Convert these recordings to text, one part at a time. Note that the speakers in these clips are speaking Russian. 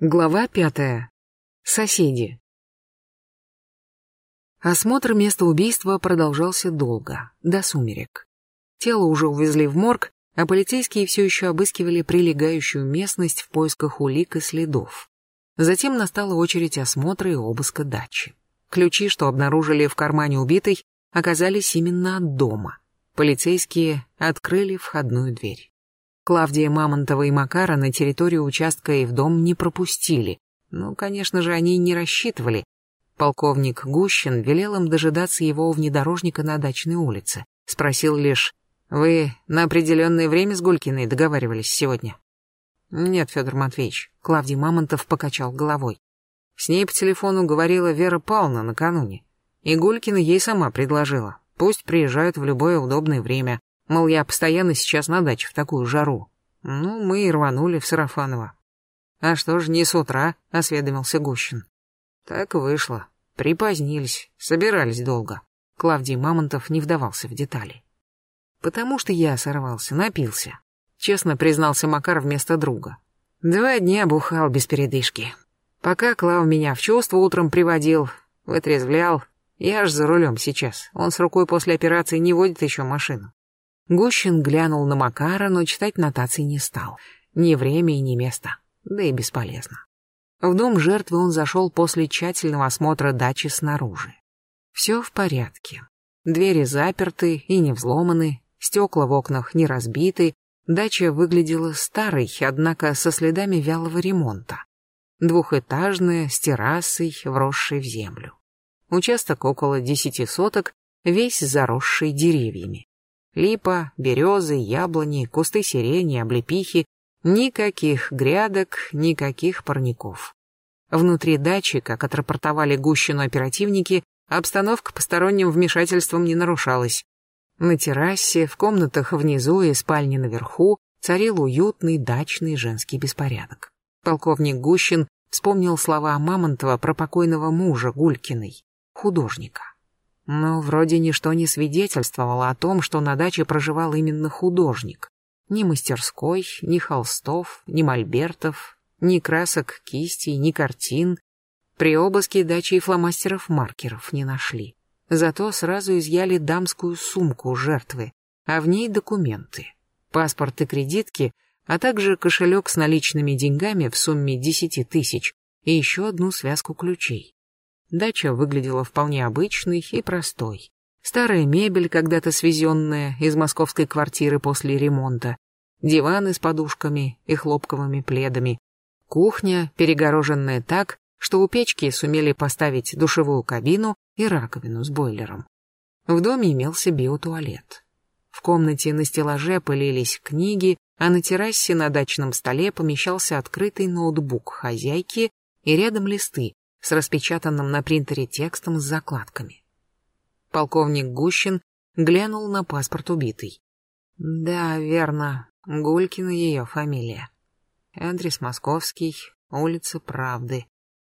Глава пятая. Соседи. Осмотр места убийства продолжался долго, до сумерек. Тело уже увезли в морг, а полицейские все еще обыскивали прилегающую местность в поисках улик и следов. Затем настала очередь осмотра и обыска дачи. Ключи, что обнаружили в кармане убитой, оказались именно от дома. Полицейские открыли входную дверь. Клавдия Мамонтова и Макара на территорию участка и в дом не пропустили. Ну, конечно же, они не рассчитывали. Полковник Гущин велел им дожидаться его внедорожника на дачной улице. Спросил лишь, «Вы на определенное время с Гулькиной договаривались сегодня?» «Нет, Федор Матвеевич», — Клавдий Мамонтов покачал головой. С ней по телефону говорила Вера Павловна накануне. И Гулькина ей сама предложила. Пусть приезжают в любое удобное время. Мол, я постоянно сейчас на даче в такую жару. Ну, мы и рванули в Сарафаново. А что ж, не с утра, осведомился Гущин. Так вышло. Припозднились, собирались долго. Клавдий Мамонтов не вдавался в детали. Потому что я сорвался, напился. Честно признался Макар вместо друга. Два дня бухал без передышки. Пока Клав меня в чувство утром приводил, вытрезвлял. Я ж за рулем сейчас. Он с рукой после операции не водит еще машину. Гущин глянул на Макара, но читать нотации не стал. Ни время и ни место. Да и бесполезно. В дом жертвы он зашел после тщательного осмотра дачи снаружи. Все в порядке. Двери заперты и не взломаны, стекла в окнах не разбиты, дача выглядела старой, однако со следами вялого ремонта. Двухэтажная, с террасой, вросшей в землю. Участок около десяти соток, весь заросший деревьями. Липа, березы, яблони, кусты сирени, облепихи. Никаких грядок, никаких парников. Внутри дачи, как отрапортовали Гущину оперативники, обстановка посторонним вмешательством не нарушалась. На террасе, в комнатах внизу и спальне наверху царил уютный дачный женский беспорядок. Полковник Гущин вспомнил слова Мамонтова про покойного мужа Гулькиной, художника. Но вроде ничто не свидетельствовало о том, что на даче проживал именно художник. Ни мастерской, ни холстов, ни мольбертов, ни красок кистей, ни картин. При обыске дачи и фломастеров-маркеров не нашли. Зато сразу изъяли дамскую сумку жертвы, а в ней документы. Паспорт и кредитки, а также кошелек с наличными деньгами в сумме 10 тысяч и еще одну связку ключей. Дача выглядела вполне обычной и простой. Старая мебель, когда-то свезенная из московской квартиры после ремонта, диваны с подушками и хлопковыми пледами, кухня, перегороженная так, что у печки сумели поставить душевую кабину и раковину с бойлером. В доме имелся биотуалет. В комнате на стеллаже пылились книги, а на террасе на дачном столе помещался открытый ноутбук хозяйки и рядом листы, с распечатанным на принтере текстом с закладками. Полковник Гущин глянул на паспорт убитой. Да, верно, Гулькина ее фамилия. Адрес московский, улица Правды.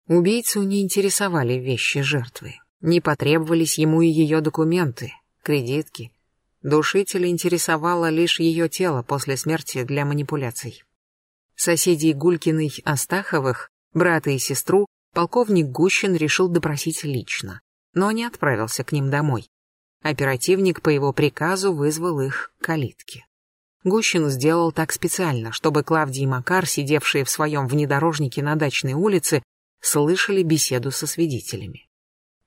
Убийцу не интересовали вещи жертвы. Не потребовались ему и ее документы, кредитки. Душителя интересовало лишь ее тело после смерти для манипуляций. Соседей Гулькиной Астаховых, брата и сестру, полковник Гущин решил допросить лично, но не отправился к ним домой. Оперативник по его приказу вызвал их к калитке. Гущин сделал так специально, чтобы Клавдий и Макар, сидевшие в своем внедорожнике на дачной улице, слышали беседу со свидетелями.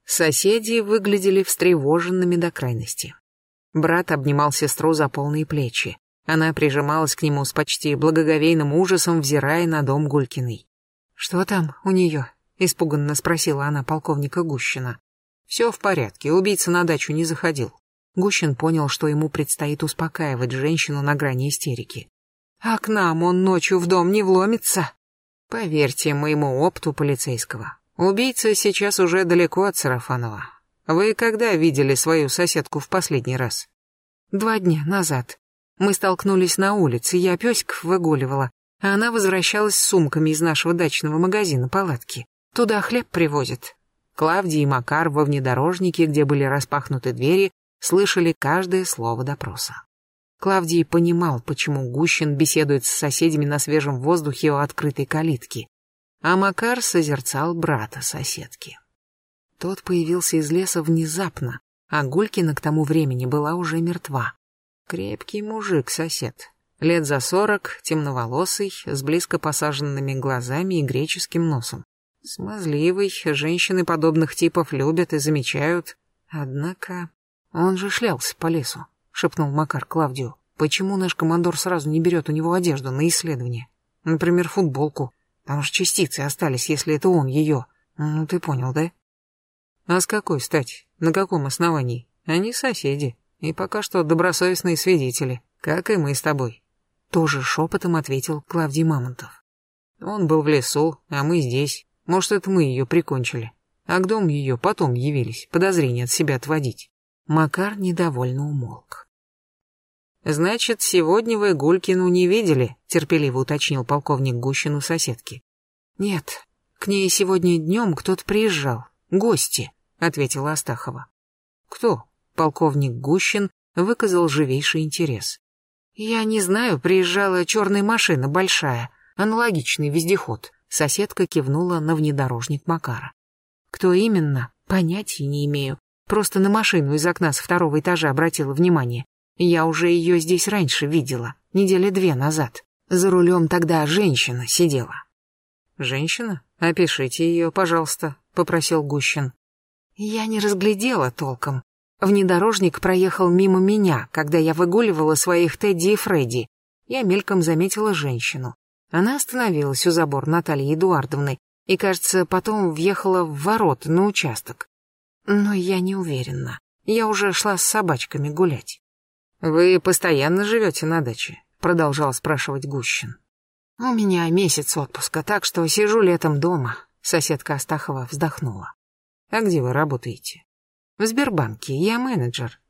Соседи выглядели встревоженными до крайности. Брат обнимал сестру за полные плечи. Она прижималась к нему с почти благоговейным ужасом, взирая на дом Гулькиной. «Что там у нее?» — испуганно спросила она полковника Гущина. «Все в порядке, убийца на дачу не заходил». Гущин понял, что ему предстоит успокаивать женщину на грани истерики. «А к нам он ночью в дом не вломится?» «Поверьте моему опыту полицейского, убийца сейчас уже далеко от Сарафанова. Вы когда видели свою соседку в последний раз?» «Два дня назад. Мы столкнулись на улице, я пёсиков выгуливала, а она возвращалась с сумками из нашего дачного магазина палатки. Туда хлеб привозят. Клавдий и Макар во внедорожнике, где были распахнуты двери, слышали каждое слово допроса. Клавдий понимал, почему Гущин беседует с соседями на свежем воздухе у открытой калитки. а Макар созерцал брата соседки. Тот появился из леса внезапно, а Гулькина к тому времени была уже мертва. Крепкий мужик сосед, лет за сорок, темноволосый, с близко посаженными глазами и греческим носом. Смазливый, женщины подобных типов любят и замечают. Однако он же шлялся по лесу, шепнул Макар Клавдию. Почему наш командор сразу не берет у него одежду на исследование? Например, футболку. Там же частицы остались, если это он ее. Ну, ты понял, да? А с какой стати? На каком основании? Они соседи. И пока что добросовестные свидетели, как и мы с тобой. Тоже шепотом ответил Клавдий Мамонтов. Он был в лесу, а мы здесь. Может, это мы ее прикончили. А к дому ее потом явились, подозрения от себя отводить. Макар недовольно умолк. «Значит, сегодня вы Гулькину не видели?» — терпеливо уточнил полковник Гущин у соседки. «Нет, к ней сегодня днем кто-то приезжал. Гости», — ответила Астахова. «Кто?» — полковник Гущин выказал живейший интерес. «Я не знаю, приезжала черная машина большая, аналогичный вездеход». Соседка кивнула на внедорожник Макара. «Кто именно? Понятия не имею. Просто на машину из окна с второго этажа обратила внимание. Я уже ее здесь раньше видела, недели две назад. За рулем тогда женщина сидела». «Женщина? Опишите ее, пожалуйста», — попросил Гущин. «Я не разглядела толком. Внедорожник проехал мимо меня, когда я выгуливала своих Тедди и Фредди. Я мельком заметила женщину. Она остановилась у забора Натальи Эдуардовны и, кажется, потом въехала в ворот на участок. Но я не уверена. Я уже шла с собачками гулять. «Вы постоянно живете на даче?» — продолжал спрашивать Гущин. «У меня месяц отпуска, так что сижу летом дома», — соседка Астахова вздохнула. «А где вы работаете?» В Сбербанке, я менеджер.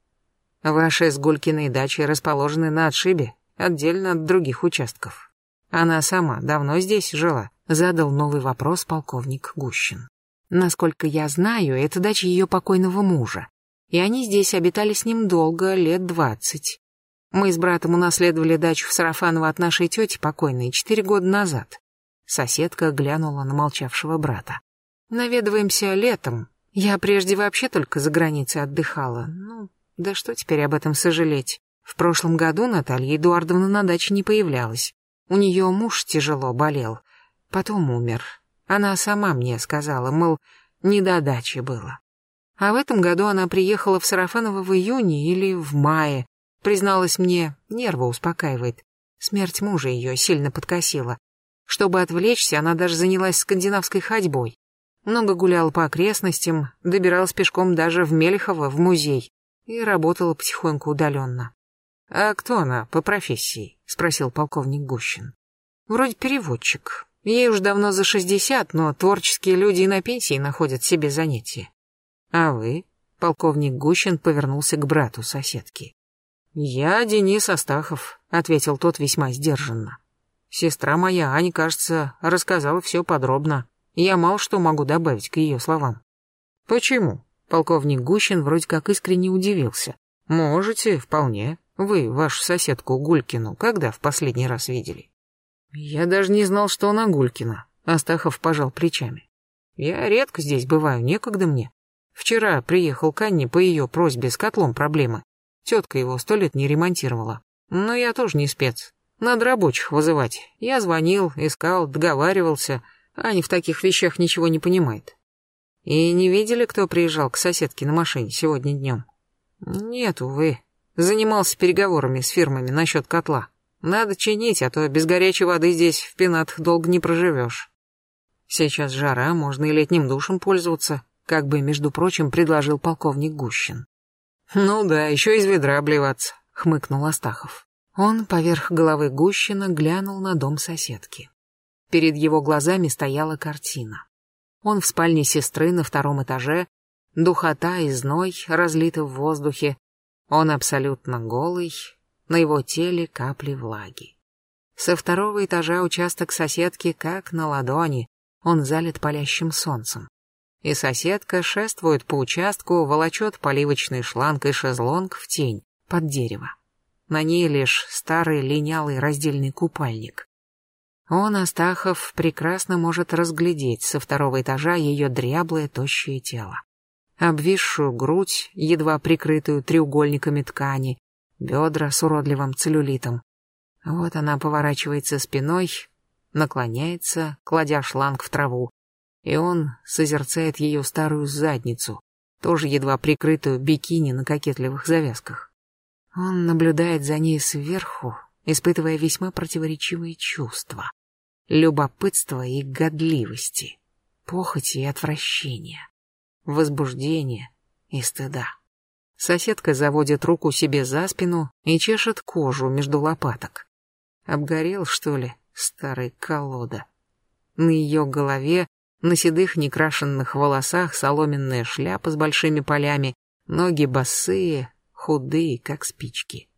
Ваши с Гулькиной дачи расположены на отшибе, отдельно от других участков. Она сама давно здесь жила, задал новый вопрос полковник Гущин. Насколько я знаю, это дача ее покойного мужа. И они здесь обитали с ним долго, лет двадцать. Мы с братом унаследовали дачу в Сарафаново от нашей тети покойной четыре года назад. Соседка глянула на молчавшего брата. Наведываемся летом, я прежде вообще только за границей отдыхала. Ну, да что теперь об этом сожалеть? В прошлом году Наталья Эдуардовна на даче не появлялась. У нее муж тяжело болел. Потом умер. Она сама мне сказала, мол, не до дачи было. А в этом году она приехала в Сарафаново в июне или в мае. Призналась мне, нервы успокаивает. Смерть мужа ее сильно подкосила. Чтобы отвлечься, она даже занялась скандинавской ходьбой. Много гуляла по окрестностям, добиралась пешком даже в Мелехово, в музей. И работала потихоньку удаленно. «А кто она по профессии?» — спросил полковник Гущин. «Вроде переводчик. Ей уж давно за шестьдесят, но творческие люди и на пенсии находят себе занятия. А вы?» — полковник Гущин повернулся к брату соседки. «Я Денис Астахов», — ответил тот весьма сдержанно. «Сестра моя, Аня, кажется, рассказала все подробно. Я мало что могу добавить к ее словам. Почему? Полковник Гущин вроде как искренне удивился. Можете, вполне. Вы вашу соседку Гулькину когда в последний раз видели? Я даже не знал, что она Гулькина. Астахов пожал плечами. Я редко здесь бываю, некогда мне. Вчера приехал к Анне по ее просьбе с котлом проблемы. Тетка его сто лет не ремонтировала. Но я тоже не спец. Надо рабочих вызывать. Я звонил, искал, договаривался. Аня в таких вещах ничего не понимает. И не видели, кто приезжал к соседке на машине сегодня днем? Нет, увы. Занимался переговорами с фирмами насчет котла. Надо чинить, а то без горячей воды здесь в пенатах долго не проживешь. Сейчас жара, можно и летним душем пользоваться, как бы, между прочим, предложил полковник Гущин. Ну да, еще из ведра обливаться, хмыкнул Астахов. Он поверх головы Гущина глянул на дом соседки. Перед его глазами стояла картина. Он в спальне сестры на втором этаже, духота и зной разлиты в воздухе, он абсолютно голый, на его теле капли влаги. Со второго этажа участок соседки как на ладони, он залит палящим солнцем. И соседка шествует по участку, волочет поливочный шланг и шезлонг в тень, под дерево. На ней лишь старый линялый раздельный купальник. Он, Астахов, прекрасно может разглядеть со второго этажа ее дряблое тощее тело. Обвисшую грудь, едва прикрытую треугольниками ткани, бедра с уродливым целлюлитом. Вот она поворачивается спиной, наклоняется, кладя шланг в траву, и он созерцает ее старую задницу, тоже едва прикрытую бикини на кокетливых завязках. Он наблюдает за ней сверху, испытывая весьма противоречивые чувства. Любопытство и годливости, похоти и отвращения, возбуждения и стыда. Соседка заводит руку себе за спину и чешет кожу между лопаток. Обгорел, что ли, старый колода. На ее голове, на седых некрашенных волосах соломенная шляпа с большими полями, ноги босые, худые, как спички.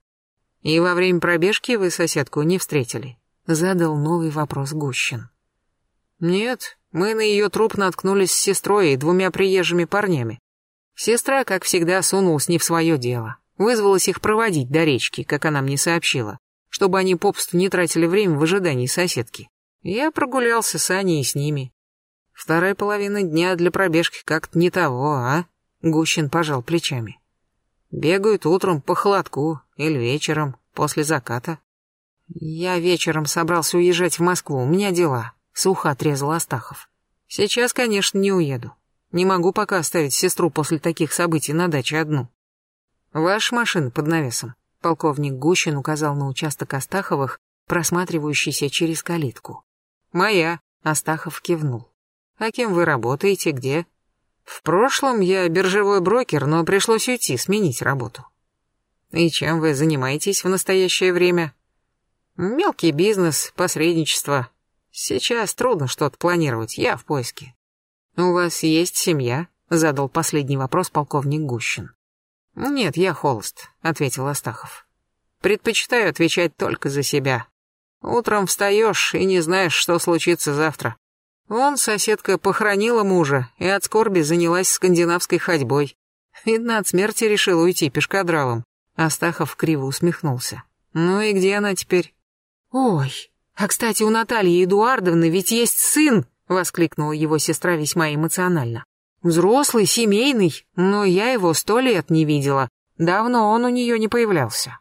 «И во время пробежки вы соседку не встретили?» Задал новый вопрос Гущин. «Нет, мы на ее труп наткнулись с сестрой и двумя приезжими парнями. Сестра, как всегда, сунулась не в свое дело. Вызвалась их проводить до речки, как она мне сообщила, чтобы они попусту не тратили время в ожидании соседки. Я прогулялся с Аней и с ними. Вторая половина дня для пробежки как-то не того, а?» Гущин пожал плечами. «Бегают утром по холодку или вечером, после заката. Я вечером собрался уезжать в Москву, у меня дела. Сухо отрезал Астахов. Сейчас, конечно, не уеду. Не могу пока оставить сестру после таких событий на даче одну. Ваша машина под навесом. Полковник Гущин указал на участок Астаховых, просматривающийся через калитку. Моя. Астахов кивнул. А кем вы работаете, где? В прошлом я биржевой брокер, но пришлось уйти, сменить работу. И чем вы занимаетесь в настоящее время? Мелкий бизнес, посредничество. Сейчас трудно что-то планировать, я в поиске. У вас есть семья? Задал последний вопрос полковник Гущин. Нет, я холост, ответил Астахов. Предпочитаю отвечать только за себя. Утром встаешь и не знаешь, что случится завтра. Вон соседка похоронила мужа и от скорби занялась скандинавской ходьбой. Видно, от смерти решила уйти пешкадравом. Астахов криво усмехнулся. «Ну и где она теперь?» «Ой, а кстати, у Натальи Эдуардовны ведь есть сын!» — воскликнула его сестра весьма эмоционально. «Взрослый, семейный, но я его сто лет не видела. Давно он у нее не появлялся».